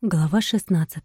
Глава 16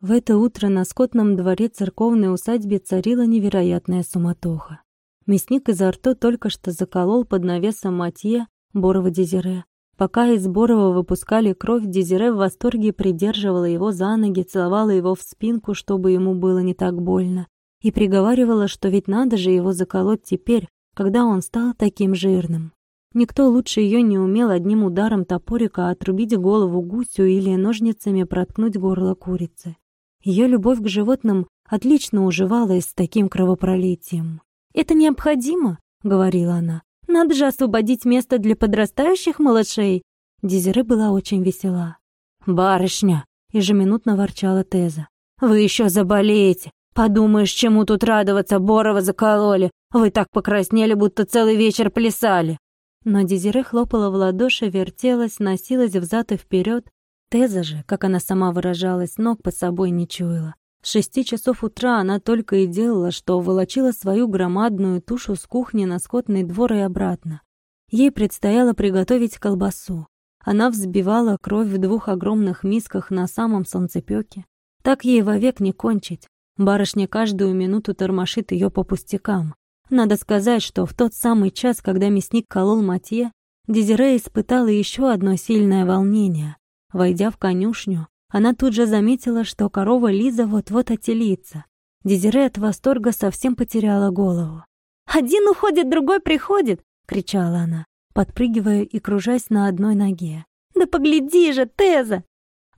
В это утро на скотном дворе церковной усадьбе царила невероятная суматоха. Мясник из Арто только что заколол под навесом Матье Борова Дезире. Пока из Борова выпускали кровь, Дезире в восторге придерживала его за ноги, целовала его в спинку, чтобы ему было не так больно, и приговаривала, что ведь надо же его заколоть теперь, когда он стал таким жирным. Никто лучше ее не умел одним ударом топорика отрубить голову гусю или ножницами проткнуть горло курицы. Ее любовь к животным отлично уживалась с таким кровопролитием. «Это необходимо», — говорила она. «Надо же освободить место для подрастающих малышей». Дезире была очень весела. «Барышня!» — ежеминутно ворчала Теза. «Вы еще заболеете! Подумаешь, чему тут радоваться, Борова закололи! Вы так покраснели, будто целый вечер плясали!» Но Дезире хлопала в ладоши, вертелась, носилась взад и вперед. Теза же, как она сама выражалась, ног под собой не чуяла. С шести часов утра она только и делала, что волочила свою громадную тушу с кухни на скотный двор и обратно. Ей предстояло приготовить колбасу. Она взбивала кровь в двух огромных мисках на самом солнцепёке. Так ей вовек не кончить. Барышня каждую минуту тормошит ее по пустякам. Надо сказать, что в тот самый час, когда мясник колол Матье, Дезире испытала еще одно сильное волнение. Войдя в конюшню, она тут же заметила, что корова Лиза вот-вот отелится. Дезире от восторга совсем потеряла голову. «Один уходит, другой приходит!» — кричала она, подпрыгивая и кружась на одной ноге. «Да погляди же, Теза!»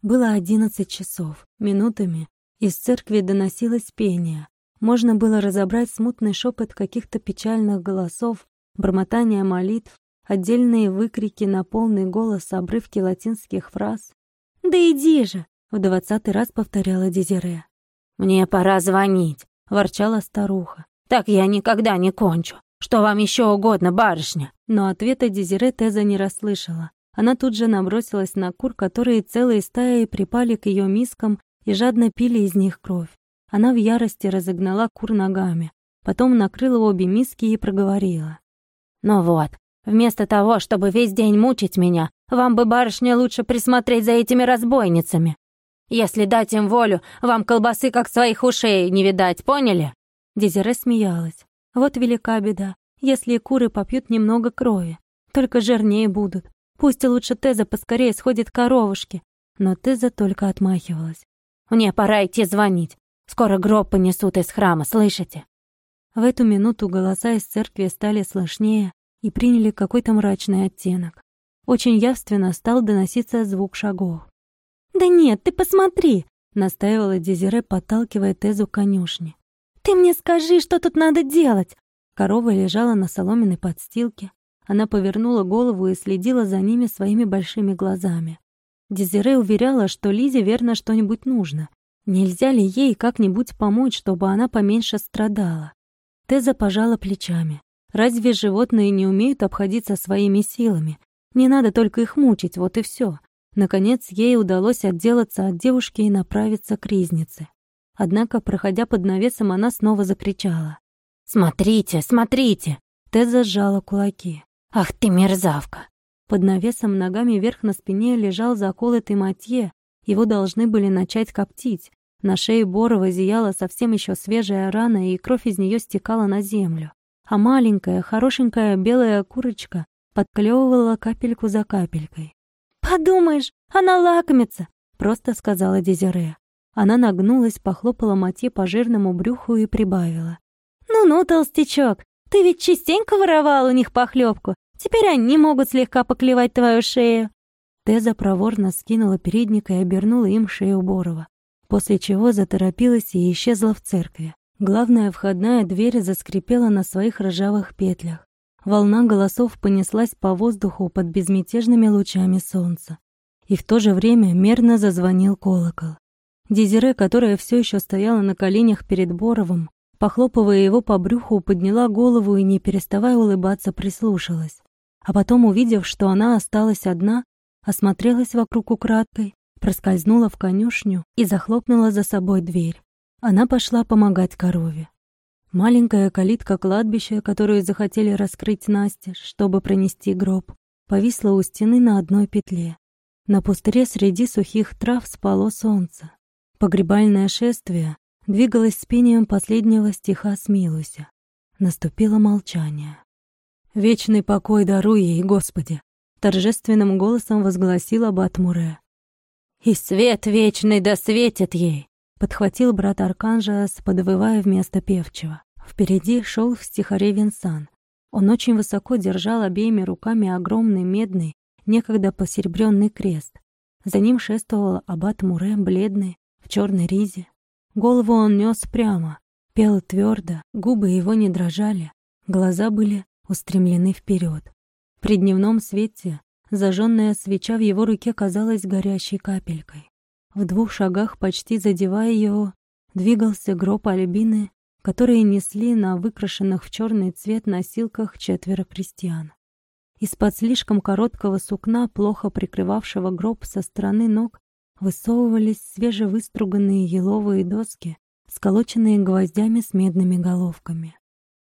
Было одиннадцать часов. Минутами из церкви доносилось пение. Можно было разобрать смутный шепот каких-то печальных голосов, бормотание молитв, отдельные выкрики на полный голос, обрывки латинских фраз. «Да иди же!» — в двадцатый раз повторяла Дезире. «Мне пора звонить», — ворчала старуха. «Так я никогда не кончу. Что вам еще угодно, барышня?» Но ответа Дезире Теза не расслышала. Она тут же набросилась на кур, которые целые стаи припали к ее мискам и жадно пили из них кровь. Она в ярости разогнала кур ногами, потом накрыла обе миски и проговорила. «Ну вот, вместо того, чтобы весь день мучить меня, вам бы, барышня, лучше присмотреть за этими разбойницами. Если дать им волю, вам колбасы как своих ушей не видать, поняли?» Дезире смеялась. «Вот велика беда, если куры попьют немного крови. Только жирнее будут. Пусть лучше Теза поскорее сходит к коровушке». Но Теза только отмахивалась. «Мне пора идти звонить. Скоро гроб понесут из храма, слышите?» В эту минуту голоса из церкви стали слышнее и приняли какой-то мрачный оттенок. Очень явственно стал доноситься звук шагов. «Да нет, ты посмотри!» — настаивала Дезире, подталкивая Тезу к конюшне. «Ты мне скажи, что тут надо делать!» Корова лежала на соломенной подстилке. Она повернула голову и следила за ними своими большими глазами. Дезире уверяла, что Лизе верно что-нибудь нужно, Нельзя ли ей как-нибудь помочь, чтобы она поменьше страдала? Теза пожала плечами. Разве животные не умеют обходиться своими силами? Не надо только их мучить, вот и все. Наконец, ей удалось отделаться от девушки и направиться к ризнице. Однако, проходя под навесом, она снова закричала. «Смотрите, смотрите!» Теза сжала кулаки. «Ах ты мерзавка!» Под навесом ногами вверх на спине лежал заколотый матье. Его должны были начать коптить. На шее Борова зияла совсем еще свежая рана, и кровь из нее стекала на землю. А маленькая, хорошенькая белая курочка подклевывала капельку за капелькой. «Подумаешь, она лакомится!» — просто сказала Дезире. Она нагнулась, похлопала Мати по жирному брюху и прибавила. «Ну-ну, толстячок, ты ведь частенько воровал у них похлебку. Теперь они могут слегка поклевать твою шею». Теза проворно скинула передник и обернула им шею Борова после чего заторопилась и исчезла в церкви. Главная входная дверь заскрипела на своих ржавых петлях. Волна голосов понеслась по воздуху под безмятежными лучами солнца. И в то же время мерно зазвонил колокол. Дезире, которая все еще стояла на коленях перед Боровым, похлопывая его по брюху, подняла голову и, не переставая улыбаться, прислушалась. А потом, увидев, что она осталась одна, осмотрелась вокруг украдкой проскользнула в конюшню и захлопнула за собой дверь. Она пошла помогать корове. Маленькая калитка кладбища, которую захотели раскрыть Насте, чтобы пронести гроб, повисла у стены на одной петле. На пустыре среди сухих трав спало солнце. Погребальное шествие двигалось с пением последнего стиха «Смилуйся». Наступило молчание. «Вечный покой даруй ей, Господи!» Торжественным голосом возгласил аббат Муре. «И свет вечный да светит ей!» Подхватил брат Арканжас, подвывая вместо певчего. Впереди шел в стихаре Винсан. Он очень высоко держал обеими руками огромный медный, некогда посеребренный крест. За ним шествовал аббат Муре, бледный, в черной ризе. Голову он нес прямо, пел твердо, губы его не дрожали, глаза были устремлены вперед. При дневном свете зажженная свеча в его руке казалась горящей капелькой. В двух шагах, почти задевая его, двигался гроб Альбины, которые несли на выкрашенных в черный цвет носилках четверо крестьян. Из-под слишком короткого сукна, плохо прикрывавшего гроб со стороны ног, высовывались свежевыструганные еловые доски, сколоченные гвоздями с медными головками.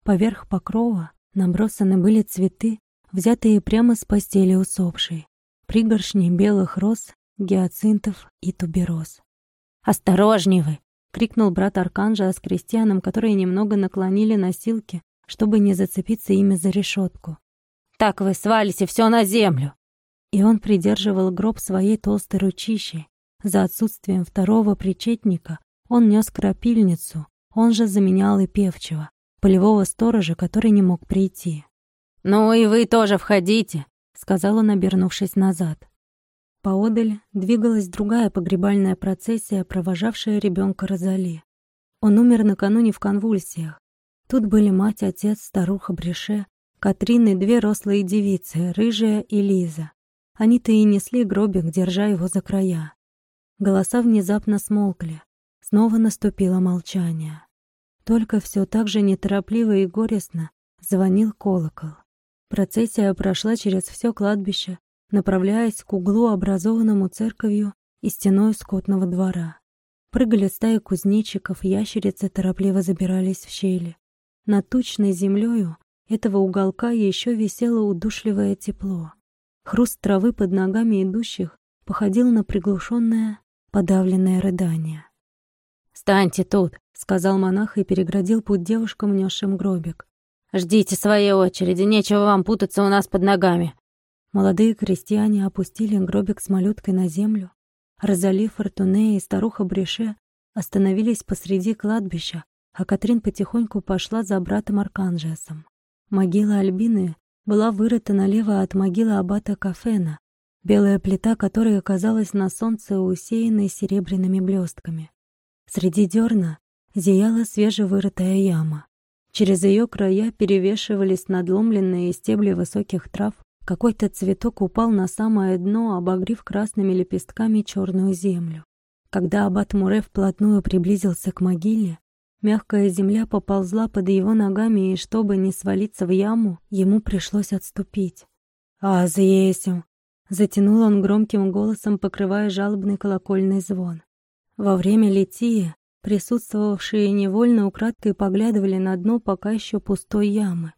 Поверх покрова набросаны были цветы, взятые прямо с постели усопшей, пригоршни белых роз, гиацинтов и тубероз. «Осторожней вы!» — крикнул брат Арканжа с крестьянам, которые немного наклонили носилки, чтобы не зацепиться ими за решетку. Так вы свалите все на землю!» И он придерживал гроб своей толстой ручищей. За отсутствием второго причетника он нес крапильницу, он же заменял и певчего, полевого сторожа, который не мог прийти. «Ну и вы тоже входите», — сказал он, обернувшись назад. Поодаль двигалась другая погребальная процессия, провожавшая ребенка Розали. Он умер накануне в конвульсиях. Тут были мать, отец, старуха Бреше, Катрин и две рослые девицы, Рыжая и Лиза. Они-то и несли гробик, держа его за края. Голоса внезапно смолкли. Снова наступило молчание. Только все так же неторопливо и горестно звонил колокол. Процессия прошла через все кладбище, направляясь к углу, образованному церковью и стеной скотного двора. Прыгали стаи кузнечиков, ящерицы торопливо забирались в щели. Над тучной землею этого уголка еще висело удушливое тепло. Хруст травы под ногами идущих походил на приглушенное, подавленное рыдание. «Станьте тут!» — сказал монах и переградил путь девушкам, несшим гробик. «Ждите своей очереди, нечего вам путаться у нас под ногами!» Молодые крестьяне опустили гробик с малюткой на землю. Розали, Фортуне и старуха Бреше остановились посреди кладбища, а Катрин потихоньку пошла за братом Арканжесом. Могила Альбины была вырыта налево от могилы аббата Кафена, белая плита которой оказалась на солнце усеянной серебряными блестками. Среди дерна зияла свежевырытая яма. Через ее края перевешивались надломленные стебли высоких трав. Какой-то цветок упал на самое дно, обогрев красными лепестками черную землю. Когда аббат Муре вплотную приблизился к могиле, Мягкая земля поползла под его ногами, и чтобы не свалиться в яму, ему пришлось отступить. «А, заесим!» — затянул он громким голосом, покрывая жалобный колокольный звон. Во время литии присутствовавшие невольно украдкой поглядывали на дно пока еще пустой ямы.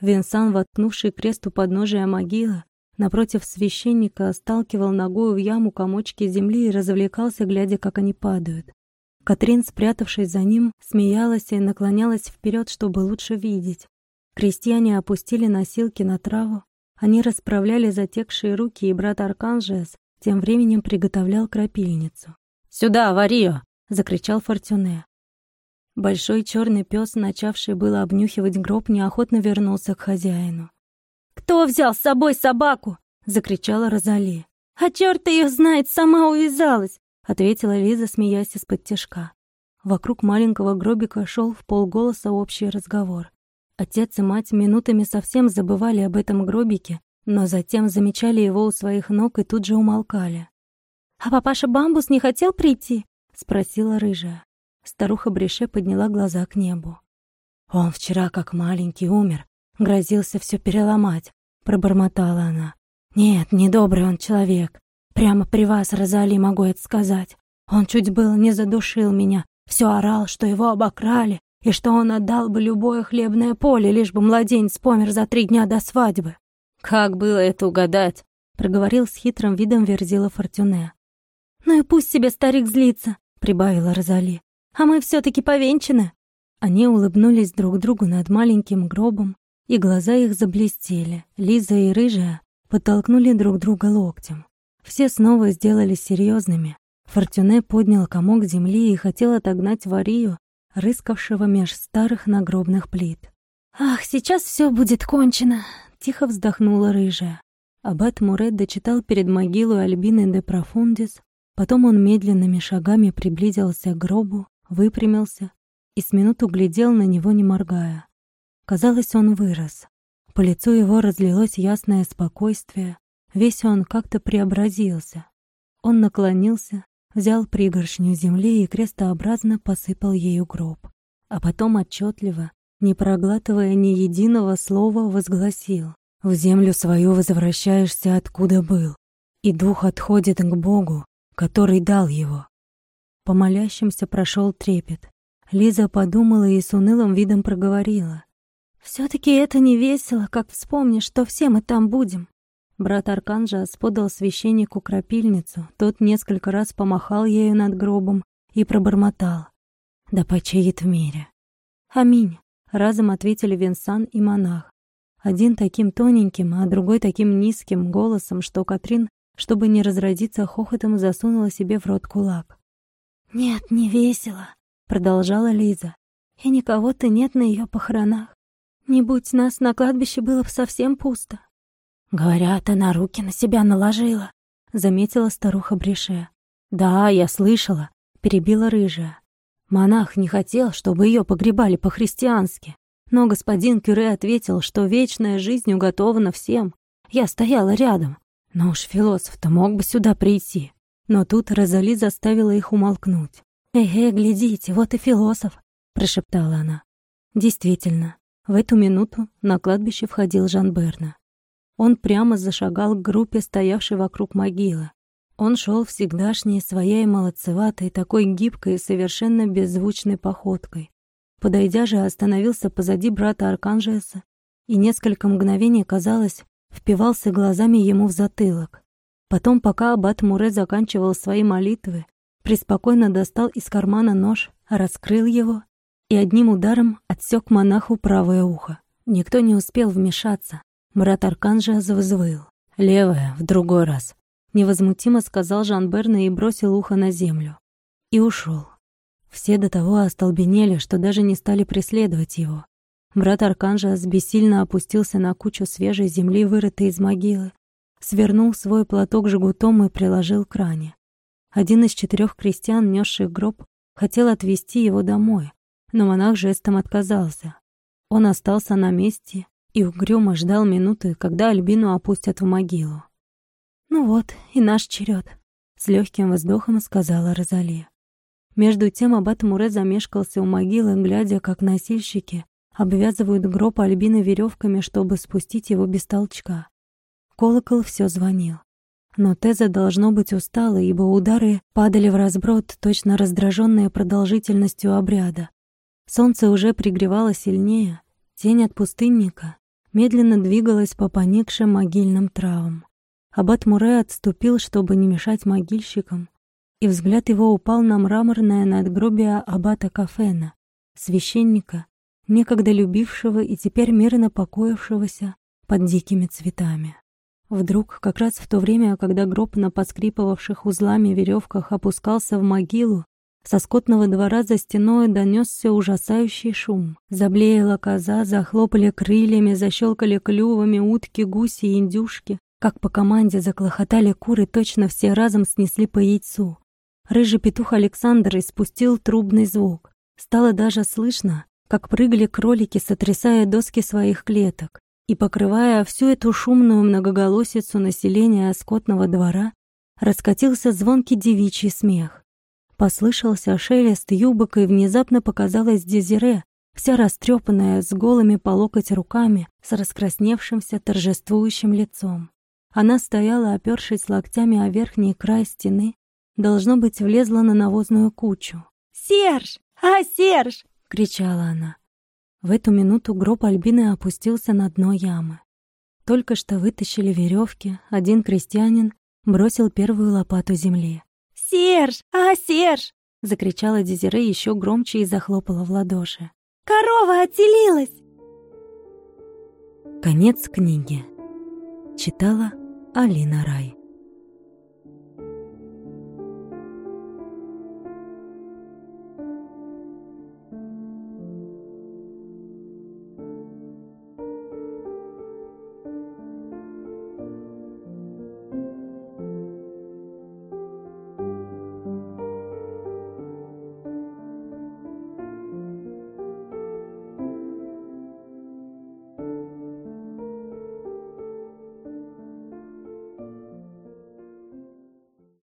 Винсан, воткнувший крест у подножия могилы, напротив священника, сталкивал ногою в яму комочки земли и развлекался, глядя, как они падают. Катрин, спрятавшись за ним, смеялась и наклонялась вперед, чтобы лучше видеть. Крестьяне опустили носилки на траву. Они расправляли затекшие руки, и брат Арканжес тем временем приготовлял крапильницу. «Сюда, Варио!» — закричал Фортюне. Большой черный пес, начавший было обнюхивать гроб, неохотно вернулся к хозяину. «Кто взял с собой собаку?» — закричала Розали. «А черт ее знает, сама увязалась! — ответила Лиза, смеясь из-под тяжка. Вокруг маленького гробика шел в полголоса общий разговор. Отец и мать минутами совсем забывали об этом гробике, но затем замечали его у своих ног и тут же умолкали. «А папаша Бамбус не хотел прийти?» — спросила рыжая. Старуха Бреше подняла глаза к небу. «Он вчера, как маленький, умер. Грозился все переломать», — пробормотала она. «Нет, недобрый он человек. Прямо при вас, Розали, могу это сказать. Он чуть было не задушил меня, все орал, что его обокрали, и что он отдал бы любое хлебное поле, лишь бы младенец помер за три дня до свадьбы. Как было это угадать? — проговорил с хитрым видом Верзила Фортюне. «Ну и пусть себе старик злится», — прибавила Розали. «А мы все таки повенчаны». Они улыбнулись друг другу над маленьким гробом, и глаза их заблестели. Лиза и Рыжая подтолкнули друг друга локтем. Все снова сделались серьезными. Фортюне поднял комок земли и хотел отогнать Варию, рыскавшего меж старых нагробных плит. «Ах, сейчас все будет кончено!» — тихо вздохнула рыжая. Аббат Мурет дочитал перед могилой Альбины де Профундис, потом он медленными шагами приблизился к гробу, выпрямился и с минуту глядел на него, не моргая. Казалось, он вырос. По лицу его разлилось ясное спокойствие, весь он как-то преобразился. Он наклонился, взял пригоршню земли и крестообразно посыпал ею гроб. А потом отчетливо, не проглатывая ни единого слова, возгласил «В землю свою возвращаешься, откуда был, и дух отходит к Богу, который дал его». По молящимся прошел трепет. Лиза подумала и с унылым видом проговорила. все таки это не весело, как вспомнишь, что все мы там будем. Брат Арканжас подал священнику крапильницу, тот несколько раз помахал ею над гробом и пробормотал. «Да почиет в мире». «Аминь», — разом ответили Винсан и монах. Один таким тоненьким, а другой таким низким голосом, что Катрин, чтобы не разродиться хохотом, засунула себе в рот кулак. «Нет, не весело», — продолжала Лиза. «И никого-то нет на ее похоронах. Не будь нас на кладбище, было бы совсем пусто. «Говорят, она руки на себя наложила», — заметила старуха Бреше. «Да, я слышала», — перебила рыжая. Монах не хотел, чтобы ее погребали по-христиански. Но господин Кюре ответил, что вечная жизнь уготована всем. Я стояла рядом. Но уж философ-то мог бы сюда прийти. Но тут Розали заставила их умолкнуть. «Эй, глядите, вот и философ», — прошептала она. Действительно, в эту минуту на кладбище входил Жан Берна. Он прямо зашагал к группе, стоявшей вокруг могилы. Он шел всегдашней своей молодцеватой, такой гибкой и совершенно беззвучной походкой. Подойдя же, остановился позади брата Арканжеса и несколько мгновений, казалось, впивался глазами ему в затылок. Потом, пока аббат Муре заканчивал свои молитвы, преспокойно достал из кармана нож, раскрыл его и одним ударом отсек монаху правое ухо. Никто не успел вмешаться. Брат Арканжа взвыл. «Левое, в другой раз», — невозмутимо сказал Жан Берна и бросил ухо на землю. И ушел. Все до того остолбенели, что даже не стали преследовать его. Брат Арканжа бессильно опустился на кучу свежей земли, вырытой из могилы, свернул свой платок жгутом и приложил к ране. Один из четырех крестьян, несших гроб, хотел отвезти его домой, но монах жестом отказался. Он остался на месте и угрюмо ждал минуты, когда Альбину опустят в могилу. «Ну вот, и наш черед», — с легким вздохом сказала Розали. Между тем аббат Муре замешкался у могилы, глядя, как носильщики обвязывают гроб Альбины веревками, чтобы спустить его без толчка. Колокол все звонил. Но Теза должно быть устала, ибо удары падали в разброд, точно раздраженные продолжительностью обряда. Солнце уже пригревало сильнее, тень от пустынника медленно двигалась по поникшим могильным травам. Аббат Муре отступил, чтобы не мешать могильщикам, и взгляд его упал на мраморное надгробие аббата Кафена, священника, некогда любившего и теперь мирно покоившегося под дикими цветами. Вдруг, как раз в то время, когда гроб на поскрипывавших узлами веревках опускался в могилу, со скотного двора за стеной донесся ужасающий шум. Заблеяла коза, захлопали крыльями, защелкали клювами утки, гуси и индюшки. Как по команде заклохотали куры, точно все разом снесли по яйцу. Рыжий петух Александр испустил трубный звук. Стало даже слышно, как прыгали кролики, сотрясая доски своих клеток. И покрывая всю эту шумную многоголосицу населения скотного двора, раскатился звонкий девичий смех. Послышался шелест юбок, и внезапно показалась Дезире, вся растрепанная, с голыми по локоть руками, с раскрасневшимся торжествующим лицом. Она стояла, опёршись локтями о верхний край стены, должно быть, влезла на навозную кучу. «Серж! А, Серж!» — кричала она. В эту минуту гроб Альбины опустился на дно ямы. Только что вытащили веревки, один крестьянин бросил первую лопату земли. «Серж! А, Серж!» — закричала Дезире еще громче и захлопала в ладоши. «Корова отелилась!» Конец книги. Читала Алина Рай.